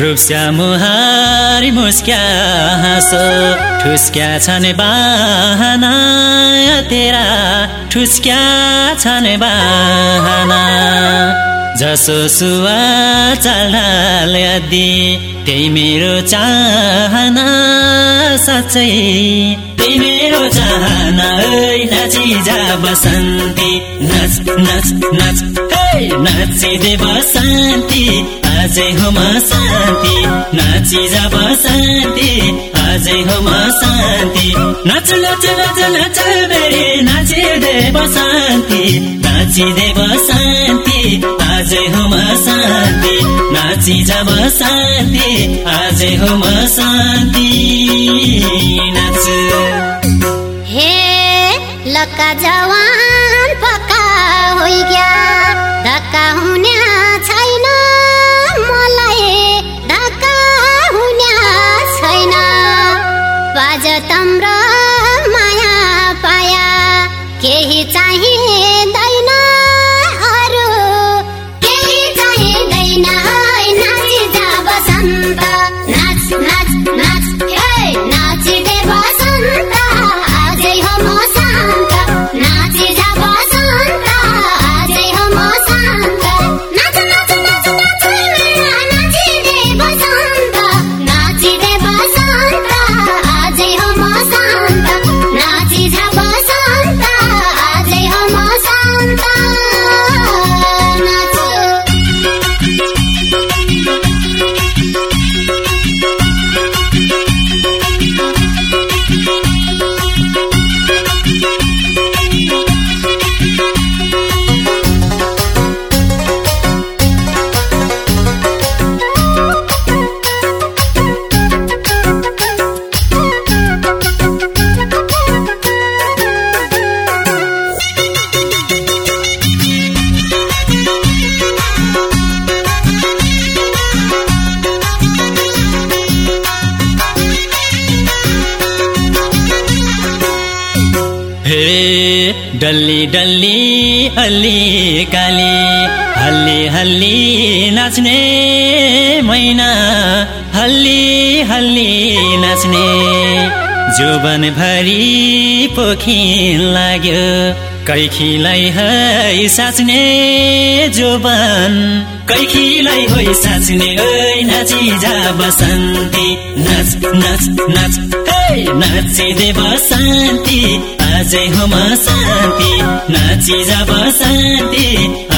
रूपस्या मुहारी मुस्क्या हाँसो। ठुस्क्या छन् बाहना तेरा ठुस्क्या छन् बाहना। जसो सुवा चाल यदि त्यही मेरो चाहना साँच्चै। त्यही मेरो चाहना नाची जा बसन्ती। नाच नाच नाच नाचिदे बसन्ती। आजै हो म शान्ति नाची जा बसन्ती आजै हो म शान्ति। नाच नाच नाच नाच बेरे नाचिदे बसन्ती नाचिदे बसन्ती आजै हो म शान्ति नाची जा बसन्ती आजै हो म शान्ति। नाच। हे लक्का जवान पक्का होइग्या धक्का हुने छैन हे डल्ली डल्ली अल्ली काली। हल्ली हल्ली नाच्ने मैना हल्ली हल्ली नाच्ने। जोबन भरि पोखिन लाग्यो कैखीलाई है साच्ने जोबन कैखीलाई होइ साच्ने ओइ नाची जा बसन्ती। नाच नाच नाच हे नाची दे बसन्ती। आजै हो म शान्ति नाची जा बसन्ती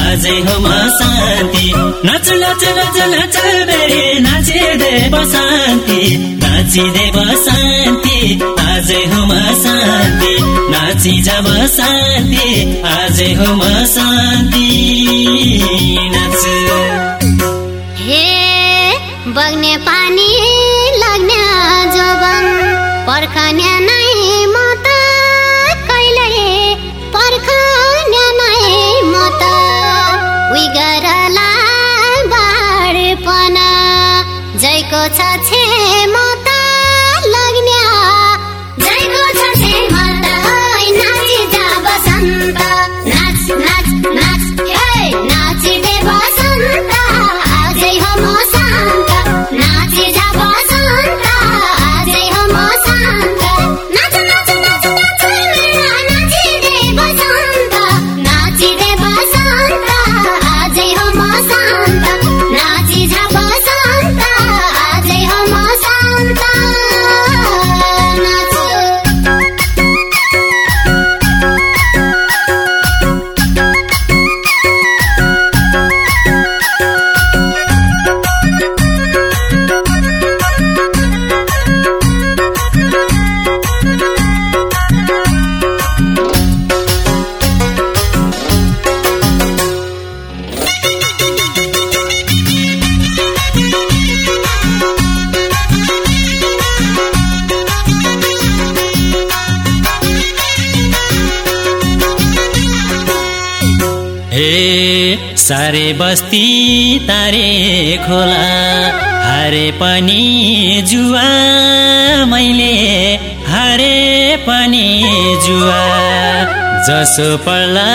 आजै हो म शान्ति। नाच नाच नाच नाच बेरे नाचे दे बसन्ती नाची दे बसन्ती आजै हो म शान्ति नाची जा बसन्ती आजै हो म शान्ति। नाच। हे बग्ने पानी लाग्ने जोबन पर्खने नै गरला बाडपन जैको छ छे सारे बस्ती तारे खोला हारे पनि जुवा मैले हारे पनि जुवा। जसो पर्ला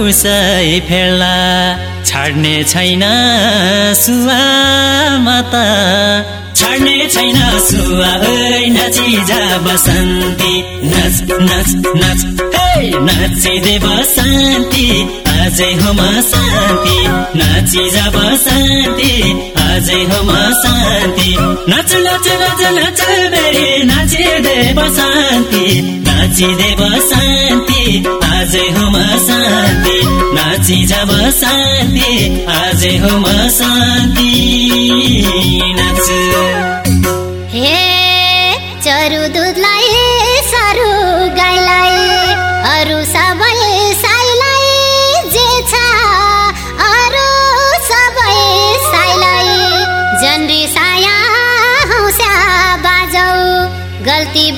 उसै फेर्ला छाड्ने छैन सुवा माता। छाड्ने छैन सुवा नाची जा बसन्ती। नाच नाच नाच नाचिदे बसन्ती। आजै हो म शान्ति नाची जा बसन्ती आजै हो म शान्ति। नाच नाच नाच नाच बेरी नाचिदे बसन्ती नाचिदे बसन्ती आजै हो म शान्ति। नाची जा बसन्ती आजै हो म शान्ति। नाच। हे चरु गल्ती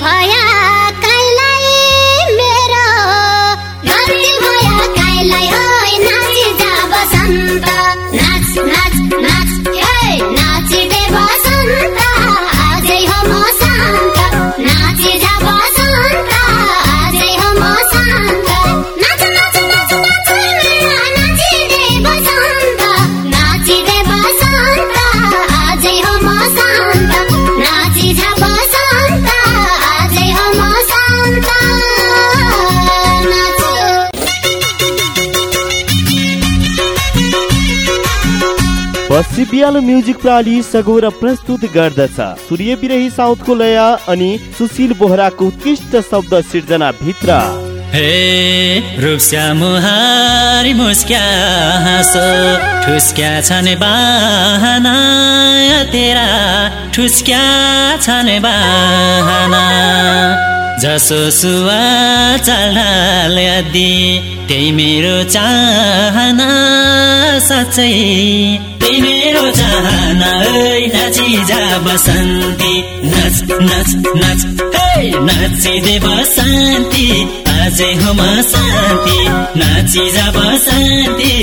बिहालो म्युजिक प्रणाली सगौर प्रस्तुत गर्दछ। सूर्य बिरही साउथको लय अनि सुशील बोहराको उत्कृष्ट शब्द सिर्जना भित्र। हे रूपस्या मुहारी मुस्क्या हाँसो ठुस्क्या छन् बाहना तेरा ठुस्क्या छन् बाहना। जसो सुवा चढाल अदी त्यही मेरो चाहना साँच्चै मेरो चाहना नाची जा बसन्ती। नाच नाच नाच। हे नाचिदे बसन्ती। आजै हो म शान्ति। नाची जा बसन्ती।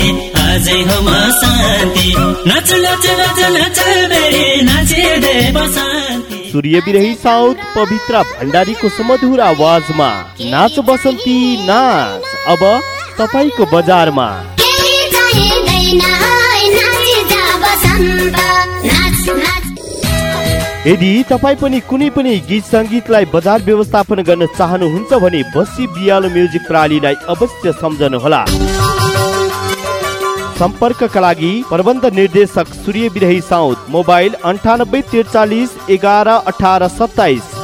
आजै हो म शान्ति। नाच नाच नाच नाच बेरी नाचिदे बसन्ती। सूर्य बिरही साउथ पवित्र भण्डारीको सुमधुर आवाजमा। नाच बसन्ती नाच। अब तपाईँको बजारमा। यदि तपाईँ पनि कुनै पनि गीत सङ्गीतलाई बजार व्यवस्थापन गर्न चाहनुहुन्छ भने बसी बियालो म्युजिक प्रणालीलाई अवश्य सम्झनुहोला। सम्पर्कका लागि प्रबन्ध निर्देशक सूर्य बिरही साउथ मोबाइल अन्ठानब्बे त्रिचालिस एघार अठार सत्ताइस।